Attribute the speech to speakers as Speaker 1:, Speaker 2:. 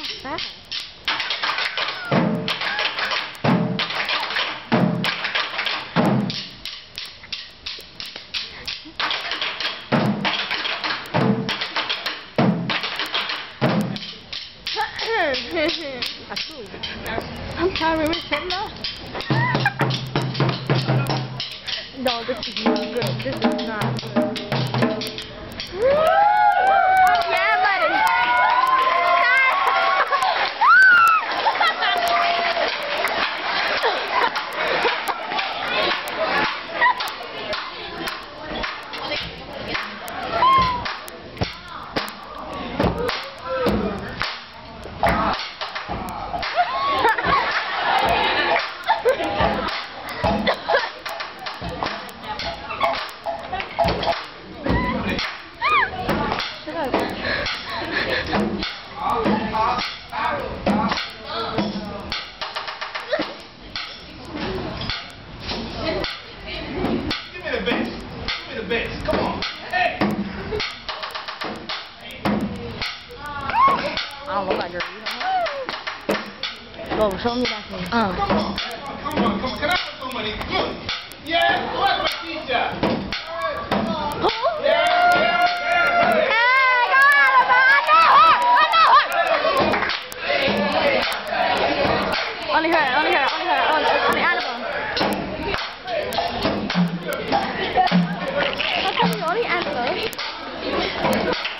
Speaker 1: fast. I'm to remember. No, this is not good. This is not Go show me that thing. Uh.
Speaker 2: Come on, come on, come on. Can I have some money? Good. Yes, where's my teacher? Only her, only her,
Speaker 1: only her, only, only Annabelle. How come you only Annabelle?